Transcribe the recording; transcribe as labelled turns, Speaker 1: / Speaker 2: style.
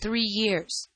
Speaker 1: three years.